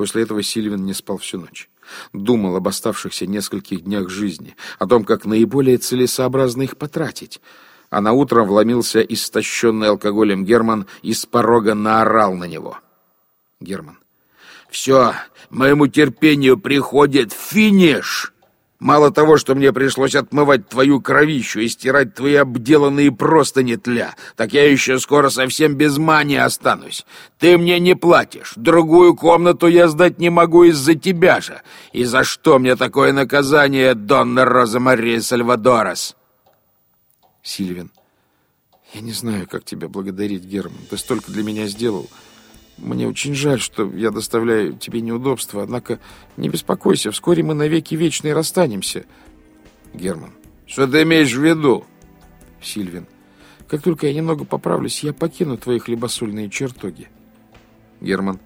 После этого Сильвин не спал всю ночь. Думал об оставшихся нескольких днях жизни, о том, как наиболее целесообразно их потратить. А на утро вломился истощенный алкоголем Герман и с порога наорал на него. Герман. «Все, моему терпению приходит финиш!» Мало того, что мне пришлось отмывать твою кровищу и стирать твои обделанные простыни тля, так я еще скоро совсем без мани останусь. Ты мне не платишь. Другую комнату я сдать не могу из-за тебя же. И за что мне такое наказание, Донна Роза Мария Сальвадорес? Сильвин, я не знаю, как тебя благодарить, Герман. Ты столько для меня сделал. Мне очень жаль, что я доставляю тебе неудобства, однако не беспокойся, вскоре мы навеки вечные расстанемся. Герман. Что ты имеешь в виду? Сильвин. Как только я немного поправлюсь, я покину твои хлебосольные чертоги. Герман.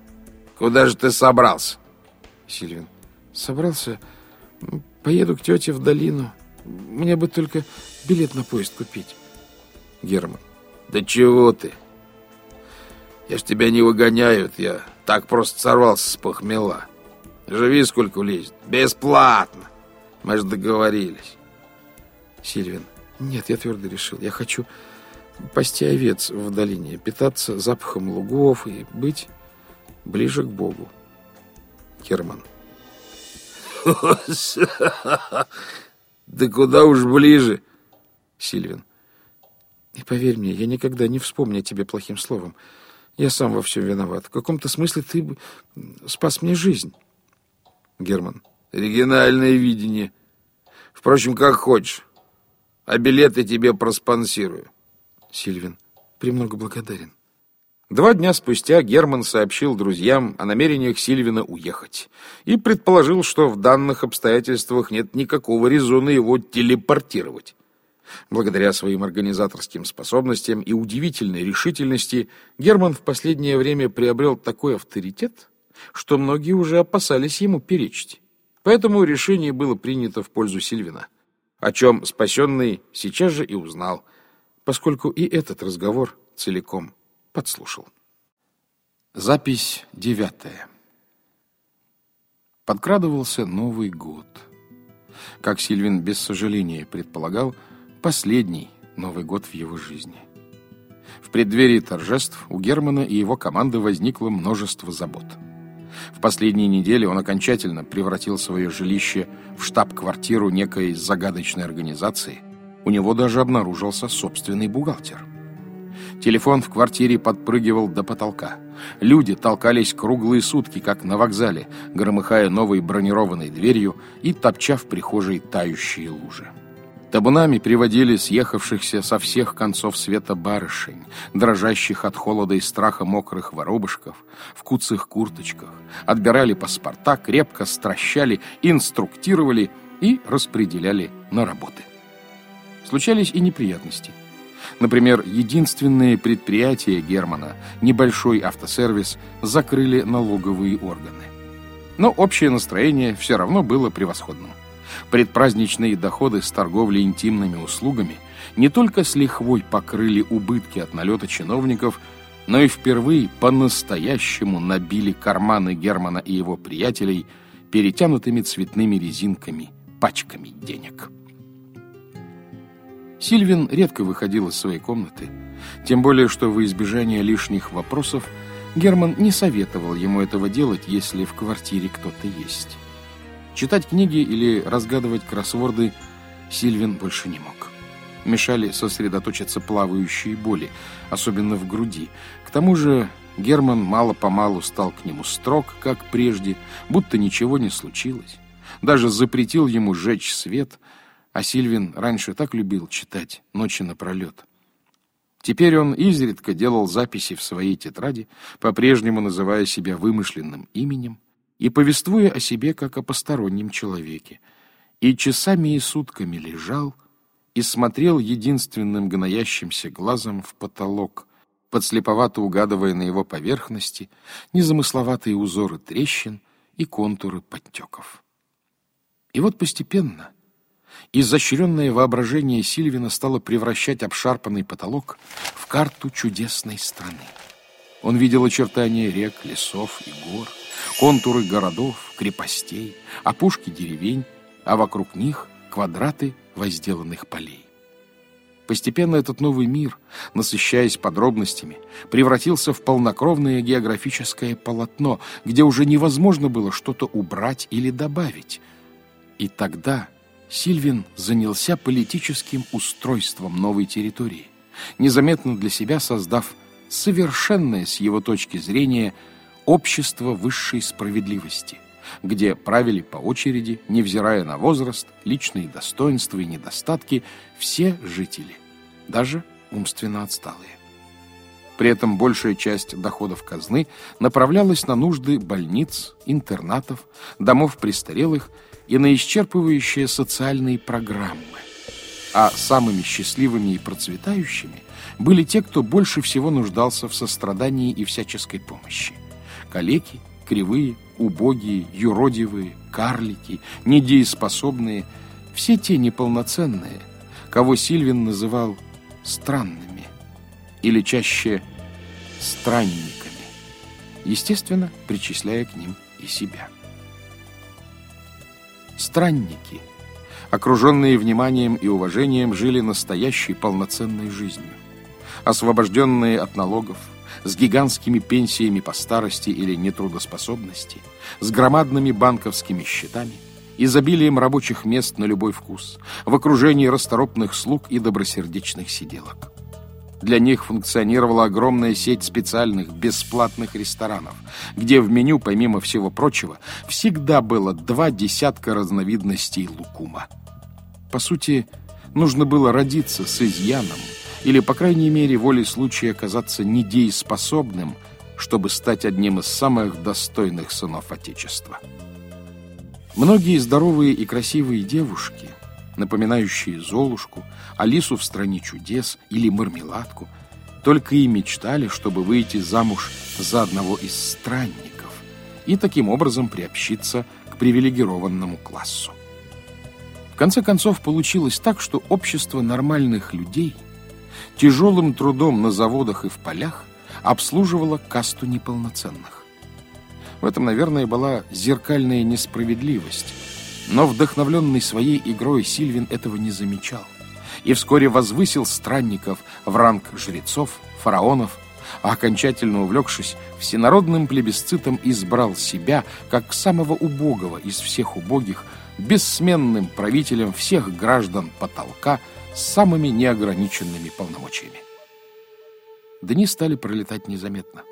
Куда же ты собрался? Сильвин. Собрался. Поеду к тете в долину. Мне бы только билет на поезд купить. Герман. Да чего ты? Я ж тебя не выгоняют, я так просто сорвался с похмела. Живи сколько влезет. Бесплатно. Мы же договорились. Сильвин, нет, я твердо решил. Я хочу пасти овец в долине, питаться запахом лугов и быть ближе к Богу. Герман. Да куда уж ближе. Сильвин. И поверь мне, я никогда не вспомню о тебе плохим словом. Я сам во всем виноват. В каком-то смысле ты спас мне жизнь. Герман. Оригинальное видение. Впрочем, как хочешь. А билеты тебе проспонсирую. Сильвин. Премного благодарен. Два дня спустя Герман сообщил друзьям о намерениях Сильвина уехать и предположил, что в данных обстоятельствах нет никакого резона его телепортировать. Благодаря своим организаторским способностям и удивительной решительности Герман в последнее время приобрел такой авторитет, что многие уже опасались ему перечить. Поэтому решение было принято в пользу Сильвина, о чем спасенный сейчас же и узнал, поскольку и этот разговор целиком подслушал. Запись девятая. Подкрадывался Новый год. Как Сильвин без сожаления предполагал, последний Новый год в его жизни. В преддверии торжеств у Германа и его команды возникло множество забот. В последние недели он окончательно превратил свое жилище в штаб-квартиру некой загадочной организации. У него даже обнаружился собственный бухгалтер. Телефон в квартире подпрыгивал до потолка. Люди толкались круглые сутки, как на вокзале, громыхая новой бронированной дверью и топча в прихожей тающие лужи. Табунами приводили съехавшихся со всех концов света барышень, дрожащих от холода и страха мокрых воробушков, в куцых курточках, отбирали паспорта, крепко стращали, инструктировали и распределяли на работы. Случались и неприятности. Например, единственные предприятия Германа, небольшой автосервис, закрыли налоговые органы. Но общее настроение все равно было превосходным предпраздничные доходы с торговли интимными услугами не только с лихвой покрыли убытки от налета чиновников, но и впервые по-настоящему набили карманы Германа и его приятелей перетянутыми цветными резинками пачками денег. Сильвин редко выходил из своей комнаты, тем более, что во избежание лишних вопросов Герман не советовал ему этого делать, если в квартире кто-то есть. Читать книги или разгадывать кроссворды Сильвин больше не мог. Мешали сосредоточиться плавающие боли, особенно в груди. К тому же Герман мало-помалу стал к нему строг, как прежде, будто ничего не случилось. Даже запретил ему жечь свет, а Сильвин раньше так любил читать ночи напролет. Теперь он изредка делал записи в своей тетради, по-прежнему называя себя вымышленным именем, и повествуя о себе как о постороннем человеке, и часами и сутками лежал и смотрел единственным гноящимся глазом в потолок, подслеповато угадывая на его поверхности незамысловатые узоры трещин и контуры подтеков. И вот постепенно изощренное воображение Сильвина стало превращать обшарпанный потолок в карту чудесной страны. Он видел очертания рек, лесов и гор, контуры городов, крепостей, опушки деревень, а вокруг них квадраты возделанных полей. Постепенно этот новый мир, насыщаясь подробностями, превратился в полнокровное географическое полотно, где уже невозможно было что-то убрать или добавить. И тогда Сильвин занялся политическим устройством новой территории, незаметно для себя создав совершенное с его точки зрения общество высшей справедливости, где правили по очереди, невзирая на возраст, личные достоинства и недостатки, все жители, даже умственно отсталые. При этом большая часть доходов казны направлялась на нужды больниц, интернатов, домов престарелых и на исчерпывающие социальные программы. А самыми счастливыми и процветающими были те, кто больше всего нуждался в сострадании и всяческой помощи. Калеки, кривые, убогие, юродивые, карлики, недееспособные, все те неполноценные, кого Сильвин называл странными или чаще странниками, естественно, причисляя к ним и себя. Странники, окруженные вниманием и уважением, жили настоящей полноценной жизнью, освобожденные от налогов, с гигантскими пенсиями по старости или нетрудоспособности, с громадными банковскими счетами, изобилием рабочих мест на любой вкус, в окружении расторопных слуг и добросердечных сиделок. Для них функционировала огромная сеть специальных бесплатных ресторанов, где в меню, помимо всего прочего, всегда было два десятка разновидностей лукума. По сути, нужно было родиться с изъяном или, по крайней мере, волей случая оказаться недееспособным, чтобы стать одним из самых достойных сынов Отечества. Многие здоровые и красивые девушки, напоминающие Золушку, Алису в «Стране чудес» или Мармеладку, только и мечтали, чтобы выйти замуж за одного из странников и таким образом приобщиться к привилегированному классу. В конце концов, получилось так, что общество нормальных людей – тяжелым трудом на заводах и в полях обслуживала касту неполноценных. В этом, наверное, была зеркальная несправедливость, но вдохновленный своей игрой Сильвин этого не замечал и вскоре возвысил странников в ранг жрецов, фараонов, а окончательно увлекшись всенародным плебисцитом избрал себя как самого убогого из всех убогих, бессменным правителем всех граждан потолка – с самыми неограниченными полномочиями. Дни стали пролетать незаметно.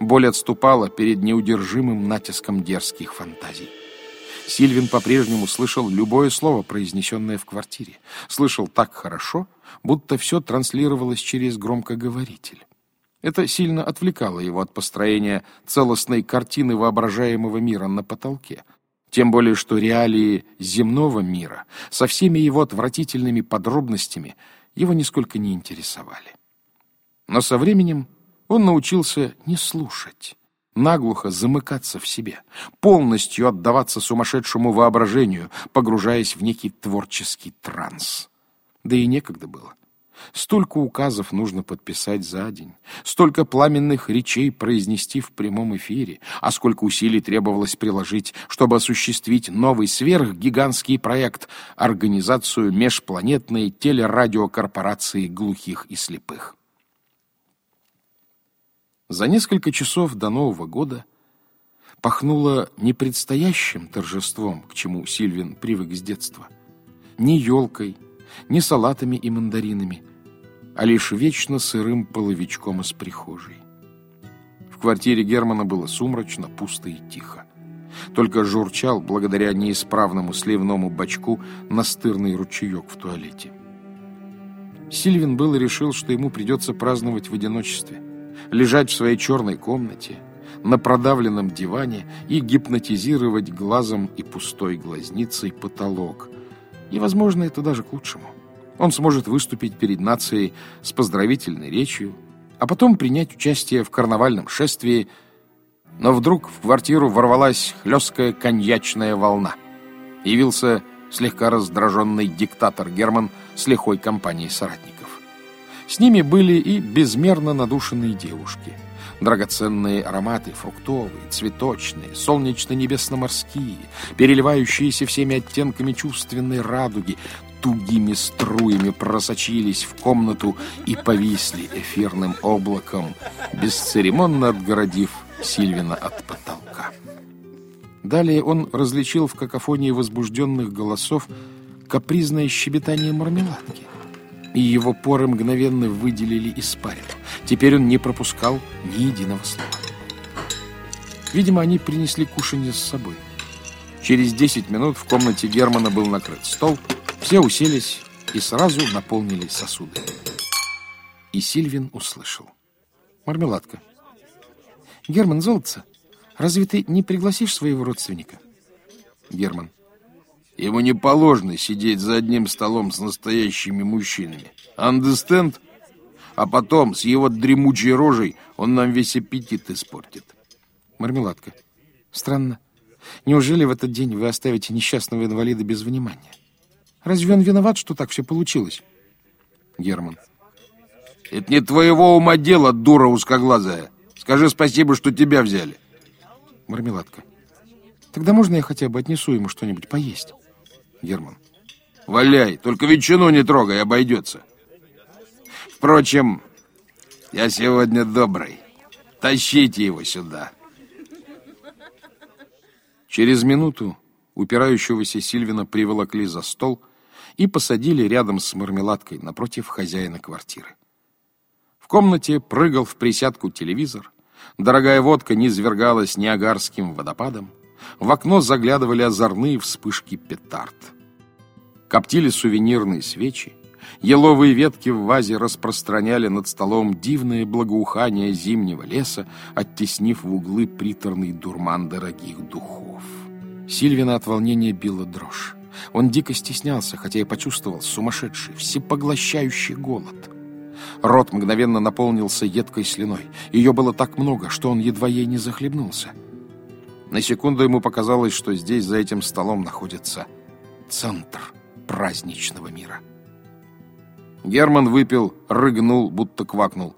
Боль отступала перед неудержимым натиском дерзких фантазий. Сильвин по-прежнему слышал любое слово, произнесенное в квартире. Слышал так хорошо, будто все транслировалось через громкоговоритель. Это сильно отвлекало его от построения целостной картины воображаемого мира на потолке, тем более, что реалии земного мира со всеми его отвратительными подробностями его нисколько не интересовали. Но со временем он научился не слушать, наглухо замыкаться в себе, полностью отдаваться сумасшедшему воображению, погружаясь в некий творческий транс. Да и некогда было. Столько указов нужно подписать за день, столько пламенных речей произнести в прямом эфире, а сколько усилий требовалось приложить, чтобы осуществить новый сверхгигантский проект — организацию межпланетной телерадиокорпорации глухих и слепых. За несколько часов до Нового года пахнуло не предстоящим торжеством, к чему Сильвин привык с детства, ни елкой, ни салатами и мандаринами — а лишь вечно сырым половичком из прихожей. В квартире Германа было сумрачно, пусто и тихо. Только журчал, благодаря неисправному сливному бачку, настырный ручеек в туалете. Сильвин был и решил, что ему придется праздновать в одиночестве, лежать в своей черной комнате, на продавленном диване и гипнотизировать глазом и пустой глазницей потолок. И, возможно, это даже к лучшему. Он сможет выступить перед нацией с поздравительной речью, а потом принять участие в карнавальном шествии. Но вдруг в квартиру ворвалась хлесткая коньячная волна. Явился слегка раздраженный диктатор Герман с лихой компанией соратников. С ними были и безмерно надушенные девушки. Драгоценные ароматы, фруктовые, цветочные, солнечно-небесно-морские, переливающиеся всеми оттенками чувственной радуги, тугими струями просочились в комнату и повисли эфирным облаком, бесцеремонно отгородив Сильвина от потолка. Далее он различил в какофонии возбужденных голосов капризное щебетание мармеладки и его поры мгновенно выделили испарину. Теперь он не пропускал ни единого слова. Видимо, они принесли кушанье с собой. Через десять минут в комнате Германа был накрыт стол, все уселись и сразу наполнили сосуды. И Сильвин услышал. «Мармеладка. Герман, золотце, разве ты не пригласишь своего родственника?» Герман. Ему не положено сидеть за одним столом с настоящими мужчинами. Understand? А потом с его дремучей рожей он нам весь аппетит испортит. Мармеладка. Странно. Неужели в этот день вы оставите несчастного инвалида без внимания? Разве он виноват, что так все получилось? Герман. Это не твоего ума дело, дура узкоглазая. Скажи спасибо, что тебя взяли. Мармеладка. Тогда можно я хотя бы отнесу ему что-нибудь поесть? Герман. Валяй, только ветчину не трогай, обойдется. Впрочем, я сегодня добрый. Тащите его сюда. Через минуту упирающегося Сильвина приволокли за стол и посадили рядом с мармеладкой напротив хозяина квартиры. В комнате прыгал в присядку телевизор, дорогая водка низвергалась Ниагарским водопадом, в окно заглядывали озорные вспышки петард. Коптили сувенирные свечи, еловые ветки в вазе распространяли над столом дивное благоухание зимнего леса, оттеснив в углы приторный дурман дорогих духов. Сильвина от волнения била дрожь. Он дико стеснялся, хотя и почувствовал сумасшедший, всепоглощающий голод. Рот мгновенно наполнился едкой слюной. Ее было так много, что он едва ей не захлебнулся. На секунду ему показалось, что здесь, за этим столом, находится центр праздничного мира. Герман выпил, рыгнул, будто квакнул,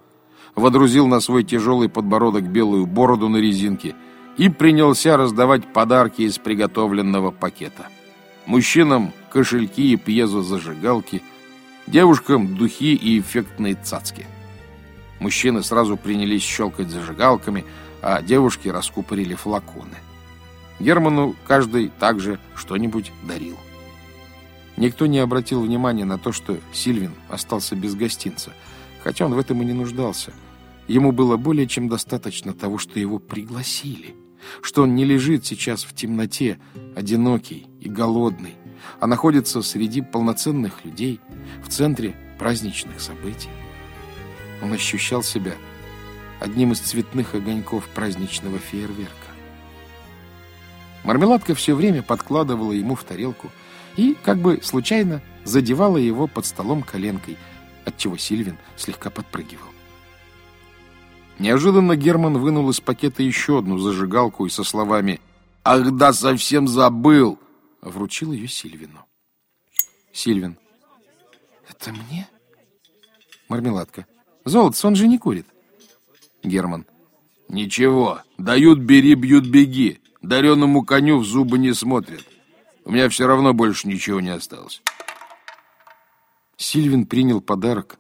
водрузил на свой тяжелый подбородок белую бороду на резинке и принялся раздавать подарки из приготовленного пакета. Мужчинам кошельки и пьезозажигалки, девушкам духи и эффектные цацки. Мужчины сразу принялись щелкать зажигалками, а девушки раскупорили флаконы. Герману каждый также что-нибудь дарил. Никто не обратил внимания на то, что Сильвин остался без гостинца, хотя он в этом и не нуждался. Ему было более чем достаточно того, что его пригласили, что он не лежит сейчас в темноте, одинокий и голодный, а находится среди полноценных людей в центре праздничных событий. Он ощущал себя одним из цветных огоньков праздничного фейерверка. Мармеладка все время подкладывала ему в тарелку и, как бы случайно, задевала его под столом коленкой, отчего Сильвин слегка подпрыгивал. Неожиданно Герман вынул из пакета еще одну зажигалку и со словами «Ах да, совсем забыл!» вручил ее Сильвину. Сильвин. «Это мне?» Мармеладка. «Золотце, он же не курит». Герман. «Ничего, дают, бери, бьют, беги. Дареному коню в зубы не смотрят. У меня все равно больше ничего не осталось. Сильвин принял подарок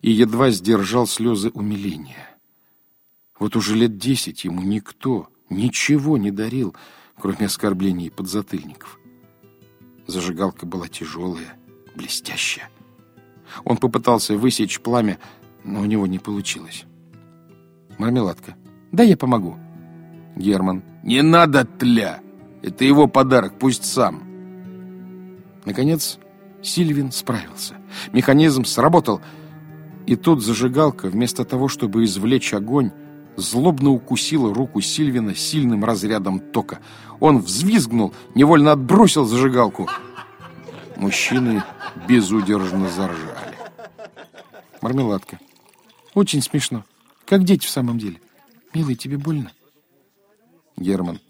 и едва сдержал слезы умиления. Вот уже лет десять ему никто ничего не дарил, кроме оскорблений и подзатыльников. Зажигалка была тяжелая, блестящая. Он попытался высечь пламя, но у него не получилось. Мармеладка. Да я помогу. Герман. Не надо тля. Это его подарок, пусть сам. Наконец, Сильвин справился. Механизм сработал. И тут зажигалка, вместо того, чтобы извлечь огонь, злобно укусила руку Сильвина сильным разрядом тока. Он взвизгнул, невольно отбросил зажигалку. Мужчины безудержно заржали. Мармеладка. Очень смешно. Как дети в самом деле. Милый, тебе больно? Герман.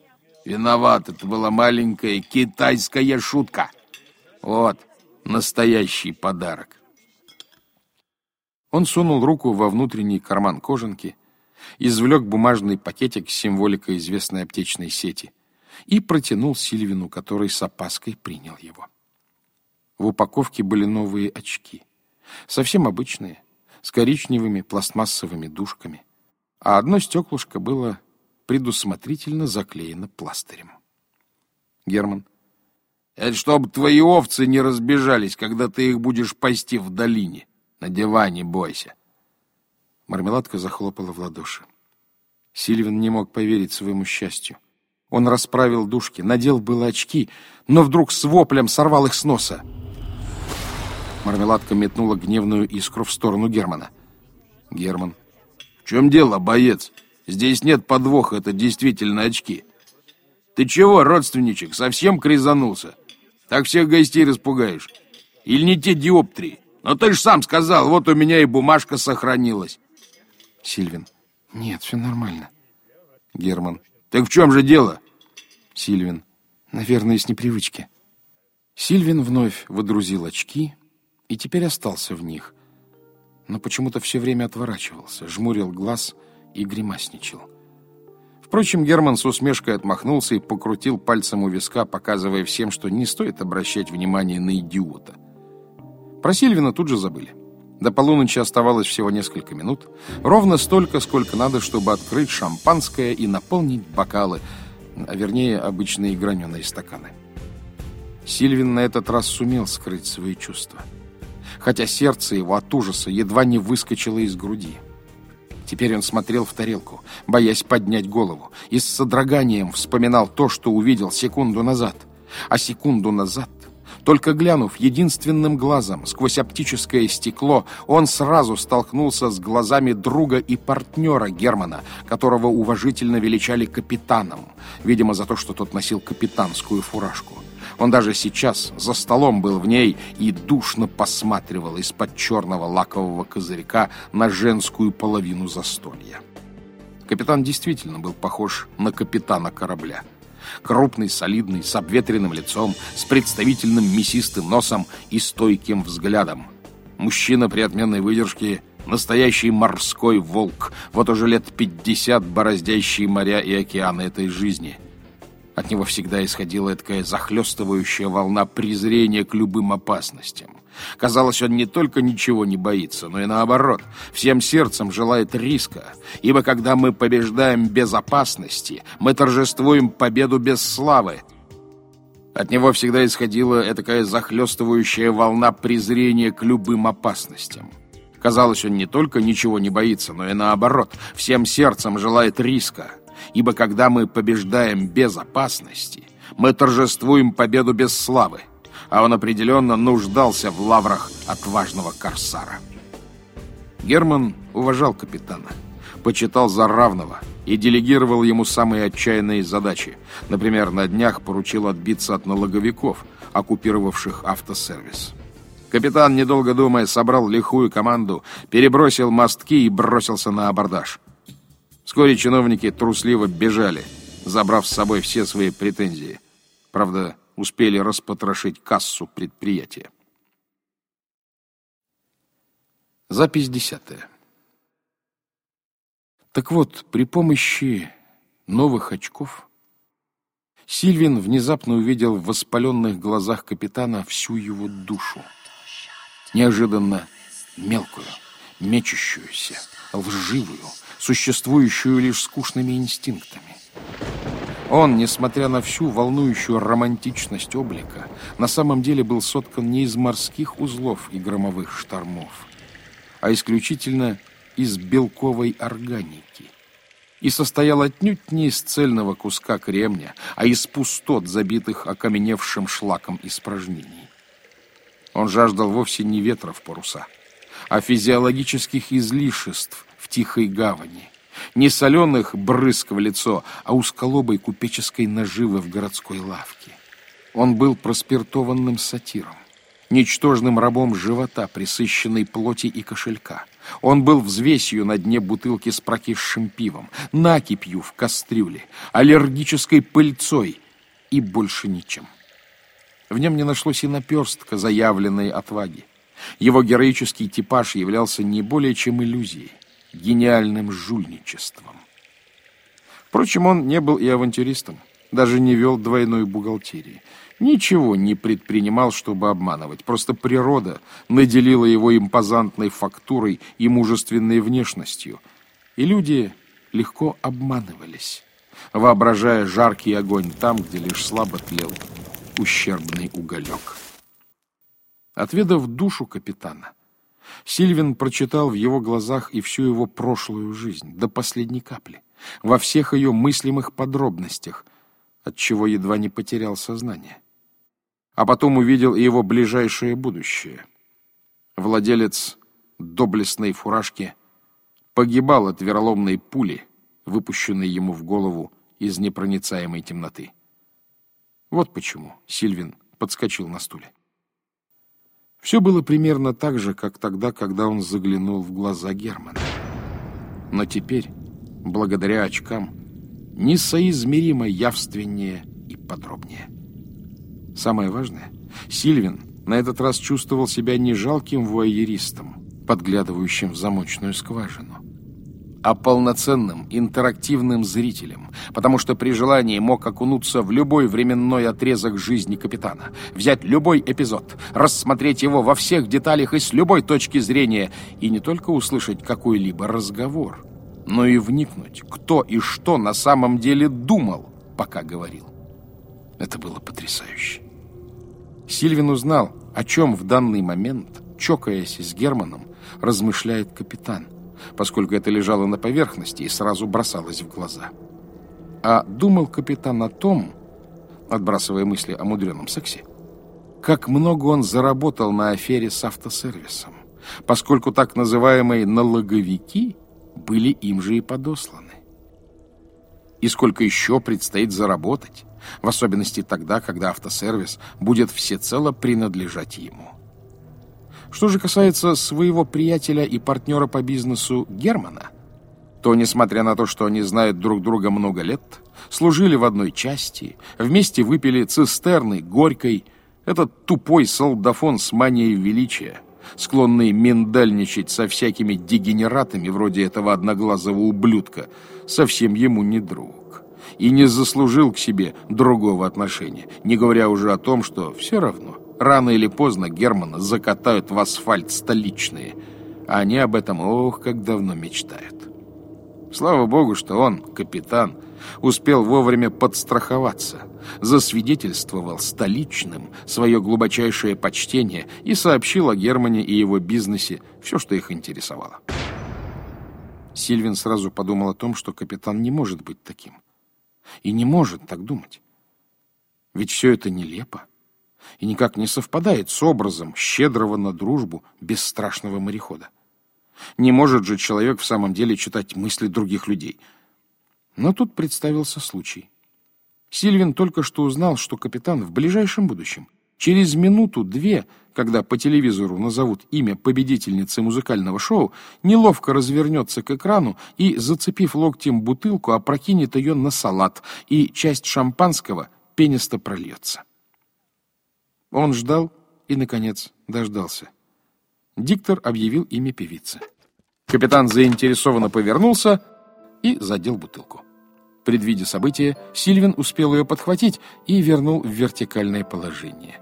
Виноват, это была маленькая китайская шутка. Вот, настоящий подарок. Он сунул руку во внутренний карман кожанки извлек бумажный пакетик с символикой известной аптечной сети и протянул Сильвину, который с опаской принял его. В упаковке были новые очки. Совсем обычные, с коричневыми пластмассовыми дужками. А одно стеклышко было предусмотрительно заклеено пластырем. Герман. Это чтобы твои овцы не разбежались, когда ты их будешь пасти в долине. Надевай, не бойся. Мармеладка захлопала в ладоши. Сильвин не мог поверить своему счастью. Он расправил дужки, надел было очки, но вдруг с воплем сорвал их с носа. Мармеладка метнула гневную искру в сторону Германа. Герман. «В чем дело, боец? Здесь нет подвоха, это действительно очки. Ты чего, родственничек, совсем кризанулся? Так всех гостей распугаешь. Или не те диоптрии? Но ты же сам сказал, вот у меня и бумажка сохранилась». Сильвин. «Нет, все нормально». Герман. «Так в чем же дело?» Сильвин. «Наверное, с непривычки». Сильвин вновь водрузил очки и теперь остался в них, но почему-то все время отворачивался, жмурил глаз и гримасничал. Впрочем, Герман с усмешкой отмахнулся и покрутил пальцем у виска, показывая всем, что не стоит обращать внимание на идиота. Про Сильвина тут же забыли. До полуночи оставалось всего несколько минут, ровно столько, сколько надо, чтобы открыть шампанское и наполнить бокалы, а вернее, обычные граненые стаканы. Сильвин на этот раз сумел скрыть свои чувства, хотя сердце его от ужаса едва не выскочило из груди. Теперь он смотрел в тарелку, боясь поднять голову, и с содроганием вспоминал то, что увидел секунду назад. А секунду назад только глянув единственным глазом сквозь оптическое стекло, он сразу столкнулся с глазами друга и партнера Германа, которого уважительно величали капитаном, видимо, за то, что тот носил капитанскую фуражку. Он даже сейчас за столом был в ней и душно посматривал из-под черного лакового козырька на женскую половину застолья. Капитан действительно был похож на капитана корабля. Крупный, солидный, с обветренным лицом, с представительным мясистым носом и стойким взглядом. Мужчина при отменной выдержке, настоящий морской волк, вот уже лет пятьдесят бороздящий моря и океаны этой жизни — от него всегда исходила такая захлестывающая волна презрения к любым опасностям. Казалось, он не только ничего не боится, но и наоборот, всем сердцем желает риска. Ибо когда мы побеждаем без опасности, мы торжествуем победу без славы. От него всегда исходила такая захлестывающая волна презрения к любым опасностям. Казалось, он не только ничего не боится, но и наоборот, всем сердцем желает риска ибо когда мы побеждаем без опасности, мы торжествуем победу без славы, а он определенно нуждался в лаврах отважного корсара. Герман уважал капитана, почитал за равного и делегировал ему самые отчаянные задачи. Например, на днях поручил отбиться от налоговиков, оккупировавших автосервис. Капитан, недолго думая, собрал лихую команду, перебросил мостки и бросился на абордаж – Вскоре чиновники трусливо бежали, забрав с собой все свои претензии. Правда, успели распотрошить кассу предприятия. Запись десятая. Так вот, при помощи новых очков Сильвин внезапно увидел в воспаленных глазах капитана всю его душу. Неожиданно мелкую, мечущуюся, лживую, существующую лишь скучными инстинктами. Он, несмотря на всю волнующую романтичность облика, на самом деле был соткан не из морских узлов и громовых штормов, а исключительно из белковой органики и состоял отнюдь не из цельного куска кремня, а из пустот, забитых окаменевшим шлаком испражнений. Он жаждал вовсе не ветра в паруса, а физиологических излишеств, в тихой гавани. Не соленых брызг в лицо, а узколобой купеческой наживы в городской лавке. Он был проспиртованным сатиром, ничтожным рабом живота, присыщенной плоти и кошелька. Он был взвесью на дне бутылки с прокисшим пивом, накипью в кастрюле, аллергической пыльцой и больше ничем. В нем не нашлось и наперстка заявленной отваги. Его героический типаж являлся не более чем иллюзией. Гениальным жульничеством. Впрочем, он не был и авантюристом, даже не вел двойной бухгалтерии. Ничего не предпринимал, чтобы обманывать. Просто природа наделила его импозантной фактурой и мужественной внешностью. И люди легко обманывались, воображая жаркий огонь там, где лишь слабо тлел ущербный уголек. Отведав душу капитана, Сильвин прочитал в его глазах и всю его прошлую жизнь, до последней капли, во всех ее мыслимых подробностях, отчего едва не потерял сознание. А потом увидел и его ближайшее будущее. Владелец доблестной фуражки погибал от вероломной пули, выпущенной ему в голову из непроницаемой темноты. Вот почему Сильвин подскочил на стуле. Все было примерно так же, как тогда, когда он заглянул в глаза Германа. Но теперь, благодаря очкам, несоизмеримо явственнее и подробнее. Самое важное, Сильвин на этот раз чувствовал себя не жалким вуайеристом, подглядывающим в замочную скважину, а полноценным интерактивным зрителем, потому что при желании мог окунуться в любой временной отрезок жизни капитана, взять любой эпизод, рассмотреть его во всех деталях и с любой точки зрения, и не только услышать какой-либо разговор, но и вникнуть, кто и что на самом деле думал, пока говорил. Это было потрясающе. Сильвин узнал, о чем в данный момент, чокаясь с Германом, размышляет капитан – поскольку это лежало на поверхности и сразу бросалось в глаза. А думал капитан о том, отбрасывая мысли о мудреном сексе, как много он заработал на афере с автосервисом, поскольку так называемые налоговики были им же и подосланы. И сколько еще предстоит заработать, в особенности тогда, когда автосервис будет всецело принадлежать ему. Что же касается своего приятеля и партнера по бизнесу Германа, то, несмотря на то, что они знают друг друга много лет, служили в одной части, вместе выпили цистерны горькой, этот тупой солдафон с манией величия, склонный миндальничать со всякими дегенератами вроде этого одноглазого ублюдка, совсем ему не друг. И не заслужил к себе другого отношения, не говоря уже о том, что все равно Рано или поздно Германа закатают в асфальт столичные. А они об этом, ох, как давно мечтают. Слава богу, что он, капитан, успел вовремя подстраховаться, засвидетельствовал столичным свое глубочайшее почтение и сообщил о Германе и его бизнесе все, что их интересовало. Сильвин сразу подумал о том, что капитан не может быть таким. И не может так думать. Ведь все это нелепо и никак не совпадает с образом щедрого на дружбу бесстрашного морехода. Не может же человек в самом деле читать мысли других людей. Но тут представился случай. Сильвин только что узнал, что капитан в ближайшем будущем, через минуту-две, когда по телевизору назовут имя победительницы музыкального шоу, неловко развернется к экрану и, зацепив локтем бутылку, опрокинет ее на салат, и часть шампанского пенисто прольется. Он ждал и, наконец, дождался. Диктор объявил имя певицы. Капитан заинтересованно повернулся и задел бутылку. Предвидя события, Сильвин успел ее подхватить и вернул в вертикальное положение.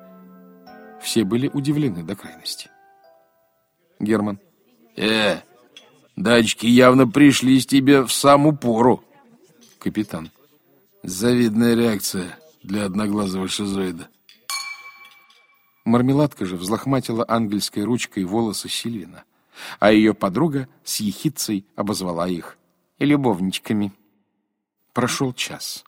Все были удивлены до крайности. Герман. «Э, дачки явно пришли из тебя в саму пору». Капитан. «Завидная реакция для одноглазого шизоида». Мармеладка же взлохматила ангельской ручкой волосы Сильвина, а ее подруга с ехицей обозвала их любовничками. Прошел час,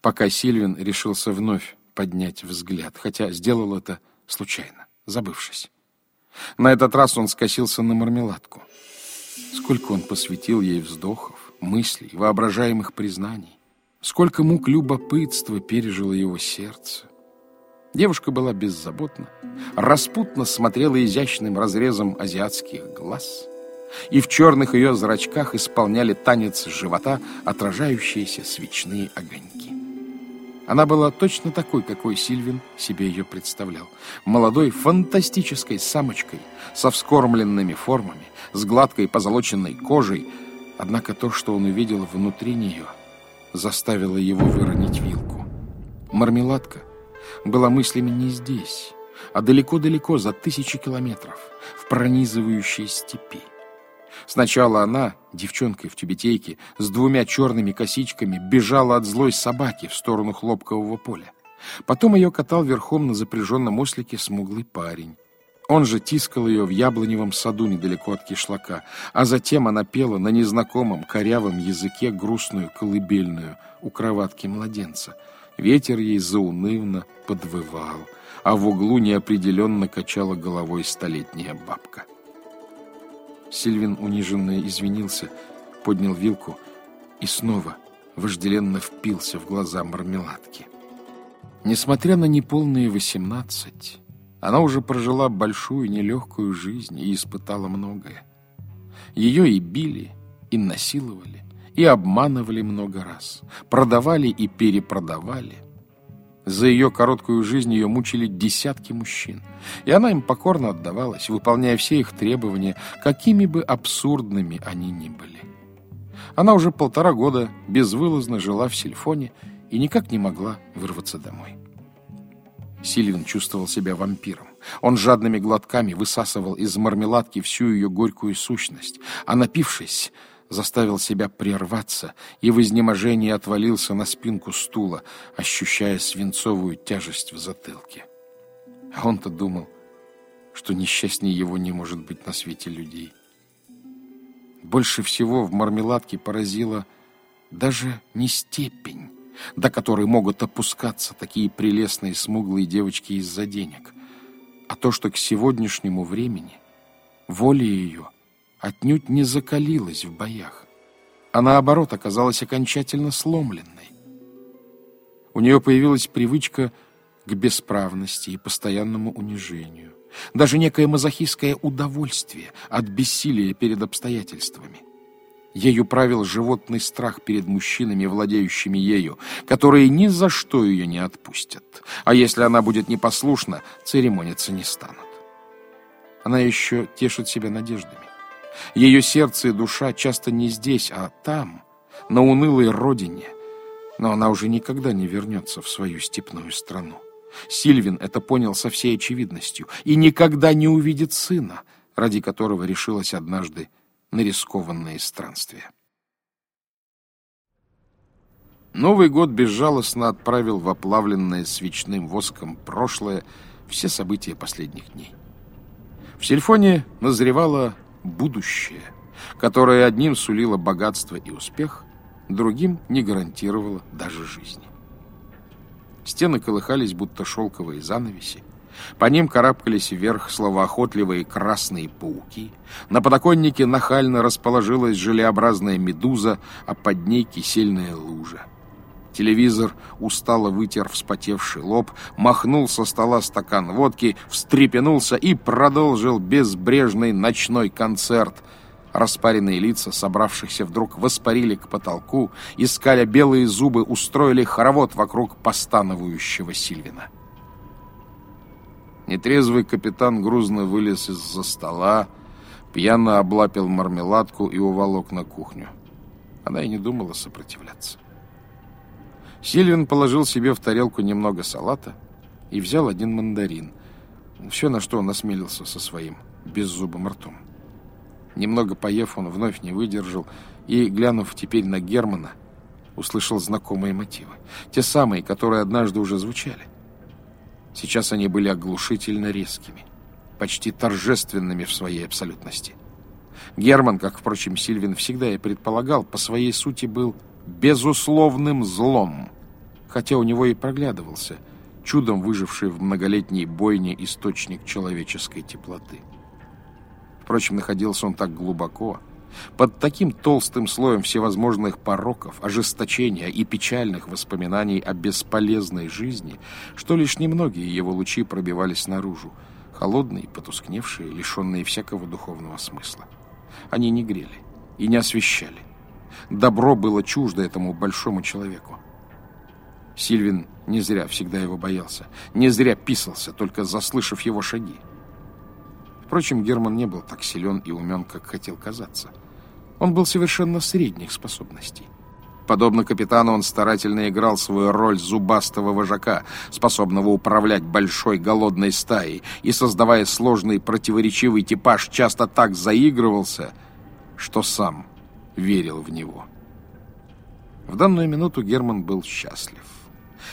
пока Сильвин решился вновь поднять взгляд, хотя сделал это случайно, забывшись. На этот раз он скосился на мармеладку. Сколько он посвятил ей вздохов, мыслей, воображаемых признаний. Сколько мук любопытства пережило его сердце. Девушка была беззаботна, распутно смотрела изящным разрезом азиатских глаз, и в черных ее зрачках исполняли танец живота отражающиеся свечные огоньки. Она была точно такой, какой Сильвин себе ее представлял. Молодой, фантастической самочкой, со вскормленными формами, с гладкой позолоченной кожей. Однако то, что он увидел внутри нее, заставило его выронить вилку. Мармеладка была мыслями не здесь, а далеко-далеко за тысячи километров, в пронизывающей степи. Сначала она, девчонкой в тюбетейке, с двумя черными косичками, бежала от злой собаки в сторону хлопкового поля. Потом ее катал верхом на запряженном ослике смуглый парень. Он же тискал ее в яблоневом саду недалеко от кишлака, а затем она пела на незнакомом корявом языке грустную колыбельную у кроватки младенца. Ветер ей заунывно подвывал, а в углу неопределенно качала головой столетняя бабка. Сильвин униженно извинился, поднял вилку и снова вожделенно впился в глаза мармеладки. Несмотря на неполные восемнадцать, она уже прожила большую нелегкую жизнь и испытала многое. Ее и били, и насиловали, и обманывали много раз, продавали и перепродавали, за ее короткую жизнь ее мучили десятки мужчин, и она им покорно отдавалась, выполняя все их требования, какими бы абсурдными они ни были. Она уже полтора года безвылазно жила в Сильфоне и никак не могла вырваться домой. Сильвин чувствовал себя вампиром. Он жадными глотками высасывал из мармеладки всю ее горькую сущность, а напившись, заставил себя прерваться и в изнеможении отвалился на спинку стула, ощущая свинцовую тяжесть в затылке. А он-то думал, что несчастнее его не может быть на свете людей. Больше всего в мармеладке поразила даже не степень, до которой могут опускаться такие прелестные смуглые девочки из-за денег, а то, что к сегодняшнему времени воля ее отнюдь не закалилась в боях, а наоборот оказалась окончательно сломленной. У нее появилась привычка к бесправности и постоянному унижению, даже некое мазохистское удовольствие от бессилия перед обстоятельствами. Ею правил животный страх перед мужчинами, владеющими ею, которые ни за что ее не отпустят, а если она будет непослушна, церемониться не станут. Она еще тешит себя надеждами. Ее сердце и душа часто не здесь, а там, на унылой родине. Но она уже никогда не вернется в свою степную страну. Сильвин это понял со всей очевидностью и никогда не увидит сына, ради которого решилась однажды на рискованные странствия. Новый год безжалостно отправил в оплавленное свечным воском прошлое все события последних дней. В Сельфоне назревала будущее, которое одним сулило богатство и успех, другим не гарантировало даже жизни. Стены колыхались, будто шелковые занавеси. По ним карабкались вверх словоохотливые красные пауки. На подоконнике нахально расположилась желеобразная медуза, а под ней кисельная лужа. Телевизор устало вытер вспотевший лоб, махнул со стола стакан водки, встрепенулся и продолжил безбрежный ночной концерт. Распаренные лица собравшихся вдруг воспарили к потолку, искали белые зубы, устроили хоровод вокруг постановающего Сильвина. Нетрезвый капитан грузно вылез из-за стола, пьяно облапил мармеладку и уволок на кухню. Она и не думала сопротивляться. Сильвин положил себе в тарелку немного салата и взял один мандарин. Все, на что он осмелился со своим беззубым ртом. Немного поев, он вновь не выдержал и, глянув теперь на Германа, услышал знакомые мотивы. Те самые, которые однажды уже звучали. Сейчас они были оглушительно резкими, почти торжественными в своей абсолютности. Герман, как, впрочем, Сильвин всегда и предполагал, по своей сути был безусловным злом, хотя у него и проглядывался чудом выживший в многолетней бойне источник человеческой теплоты. Впрочем, находился он так глубоко, под таким толстым слоем всевозможных пороков, ожесточения и печальных воспоминаний о бесполезной жизни, что лишь немногие его лучи пробивались наружу, холодные, потускневшие, лишенные всякого духовного смысла. Они не грели и не освещали. Добро было чуждо этому большому человеку. Сильвин Не зря всегда его боялся. Не зря писался, только заслышав его шаги. Впрочем, Герман не был так силен и умен, как хотел казаться. Он был совершенно средних способностей. Подобно капитану, он старательно играл свою роль зубастого вожака, способного управлять большой голодной стаей, и, создавая сложный противоречивый типаж, часто так заигрывался, что сам верил в него. В данную минуту Герман был счастлив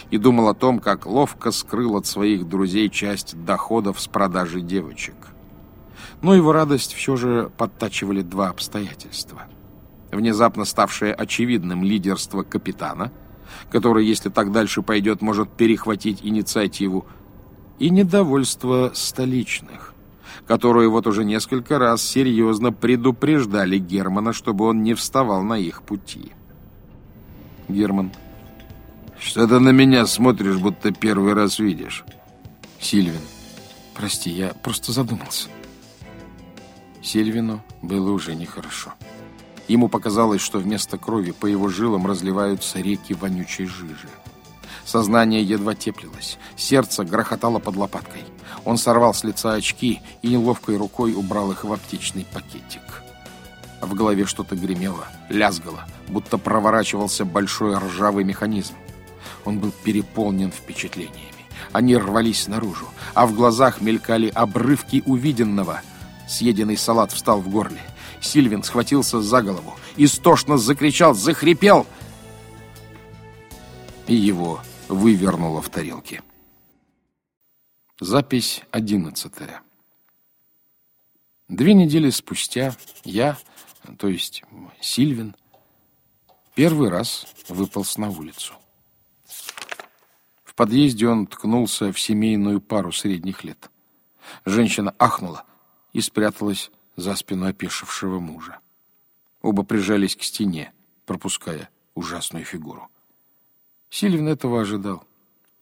и думал о том, как ловко скрыл от своих друзей часть доходов с продажи девочек. Но его радость все же подтачивали два обстоятельства – внезапно ставшее очевидным лидерство капитана, который, если так дальше пойдет, может перехватить инициативу, и недовольство столичных, которые вот уже несколько раз серьезно предупреждали Германа, чтобы он не вставал на их пути. Герман. Что ты на меня смотришь, будто первый раз видишь? Сильвин. Прости, я просто задумался. Сильвину было уже нехорошо. Ему показалось, что вместо крови по его жилам разливаются реки вонючей жижи. Сознание едва теплилось, сердце грохотало под лопаткой. Он сорвал с лица очки и неловкой рукой убрал их в аптечный пакетик. В голове что-то гремело, лязгало, будто проворачивался большой ржавый механизм. Он был переполнен впечатлениями. Они рвались наружу, а в глазах мелькали обрывки увиденного. Съеденный салат встал в горле. Сильвин схватился за голову, истошно закричал, захрипел, и его вывернуло в тарелке. Запись одиннадцатая. Две недели спустя я, то есть Сильвин, первый раз выполз на улицу. В подъезде он ткнулся в семейную пару средних лет. Женщина ахнула и спряталась за спину опешившего мужа. Оба прижались к стене, пропуская ужасную фигуру. Сильвин этого ожидал.